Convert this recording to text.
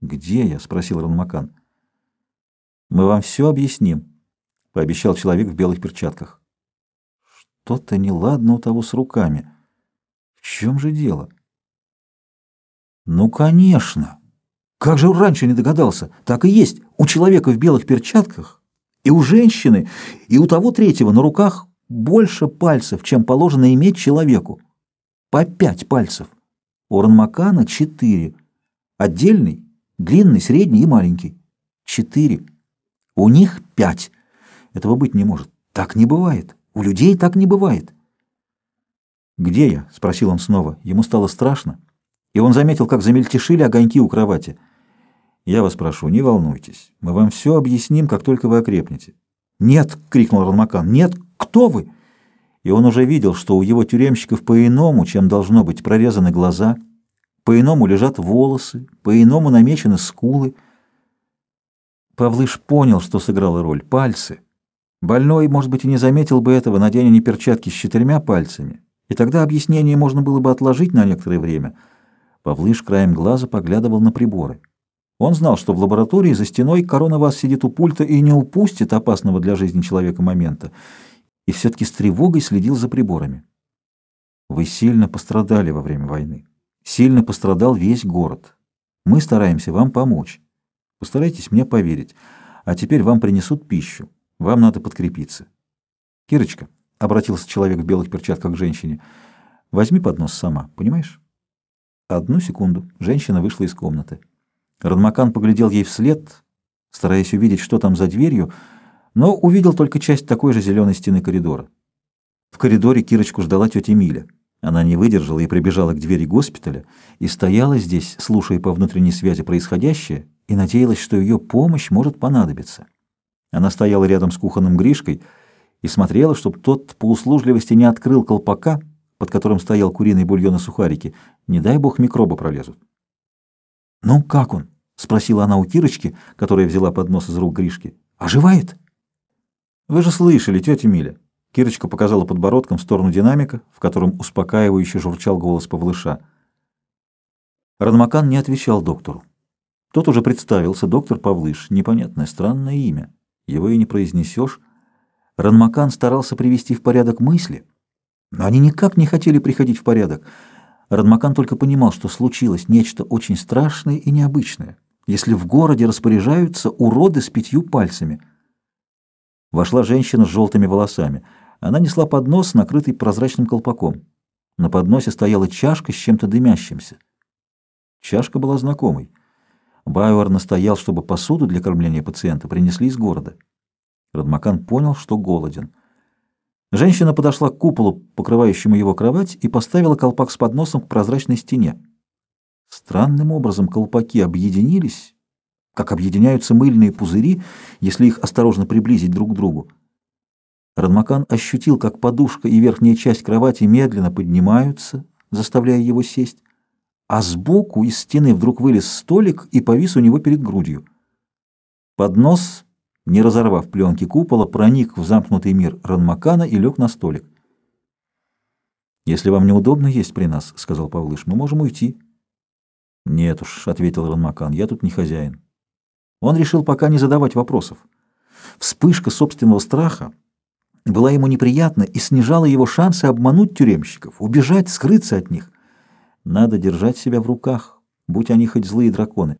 «Где я?» — спросил Ранмакан. «Мы вам все объясним», — пообещал человек в белых перчатках. «Что-то неладно у того с руками. В чем же дело?» «Ну, конечно! Как же он раньше не догадался? Так и есть. У человека в белых перчатках и у женщины, и у того третьего на руках больше пальцев, чем положено иметь человеку. По пять пальцев. У Ранмакана четыре. Отдельный Длинный, средний и маленький. Четыре. У них пять. Этого быть не может. Так не бывает. У людей так не бывает. «Где я?» — спросил он снова. Ему стало страшно, и он заметил, как замельтешили огоньки у кровати. «Я вас прошу, не волнуйтесь. Мы вам все объясним, как только вы окрепнете». «Нет!» — крикнул Ранмакан. «Нет! Кто вы?» И он уже видел, что у его тюремщиков по-иному, чем должно быть, прорезаны глаза — по-иному лежат волосы, по-иному намечены скулы. Павлыш понял, что сыграла роль — пальцы. Больной, может быть, и не заметил бы этого, надея они перчатки с четырьмя пальцами, и тогда объяснение можно было бы отложить на некоторое время. Павлыш краем глаза поглядывал на приборы. Он знал, что в лаборатории за стеной корона вас сидит у пульта и не упустит опасного для жизни человека момента, и все-таки с тревогой следил за приборами. Вы сильно пострадали во время войны. Сильно пострадал весь город. Мы стараемся вам помочь. Постарайтесь мне поверить. А теперь вам принесут пищу. Вам надо подкрепиться. Кирочка, — обратился человек в белых перчатках к женщине, — возьми поднос сама, понимаешь? Одну секунду. Женщина вышла из комнаты. Радмакан поглядел ей вслед, стараясь увидеть, что там за дверью, но увидел только часть такой же зеленой стены коридора. В коридоре Кирочку ждала тетя Миля. Она не выдержала и прибежала к двери госпиталя и стояла здесь, слушая по внутренней связи происходящее, и надеялась, что ее помощь может понадобиться. Она стояла рядом с кухонным Гришкой и смотрела, чтобы тот по услужливости не открыл колпака, под которым стоял куриный бульон и сухарики. Не дай бог микробы пролезут. «Ну, как он?» — спросила она у Кирочки, которая взяла поднос из рук Гришки. «Оживает?» «Вы же слышали, тетя Миля». Кирочка показала подбородком в сторону динамика, в котором успокаивающе журчал голос Павлыша. Радмакан не отвечал доктору. Тот уже представился, доктор Павлыш, непонятное, странное имя. Его и не произнесешь. Ранмакан старался привести в порядок мысли, но они никак не хотели приходить в порядок. Ранмакан только понимал, что случилось нечто очень страшное и необычное, если в городе распоряжаются уроды с пятью пальцами. Вошла женщина с желтыми волосами — она несла поднос, накрытый прозрачным колпаком. На подносе стояла чашка с чем-то дымящимся. Чашка была знакомой. Байвар настоял, чтобы посуду для кормления пациента принесли из города. Радмакан понял, что голоден. Женщина подошла к куполу, покрывающему его кровать, и поставила колпак с подносом к прозрачной стене. Странным образом колпаки объединились, как объединяются мыльные пузыри, если их осторожно приблизить друг к другу. Радмакан ощутил, как подушка и верхняя часть кровати медленно поднимаются, заставляя его сесть, а сбоку из стены вдруг вылез столик и повис у него перед грудью. Поднос, не разорвав пленки купола, проник в замкнутый мир Ранмакана и лег на столик. «Если вам неудобно есть при нас, — сказал Павлыш, — мы можем уйти». «Нет уж», — ответил Ранмакан, — «я тут не хозяин». Он решил пока не задавать вопросов. Вспышка собственного страха была ему неприятна и снижала его шансы обмануть тюремщиков, убежать, скрыться от них. Надо держать себя в руках, будь они хоть злые драконы.